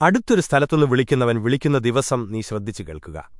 അടുത്തൊരു സ്ഥലത്തുനിന്ന് വിളിക്കുന്നവൻ വിളിക്കുന്ന ദിവസം നീ ശ്രദ്ധിച്ചു കേൾക്കുക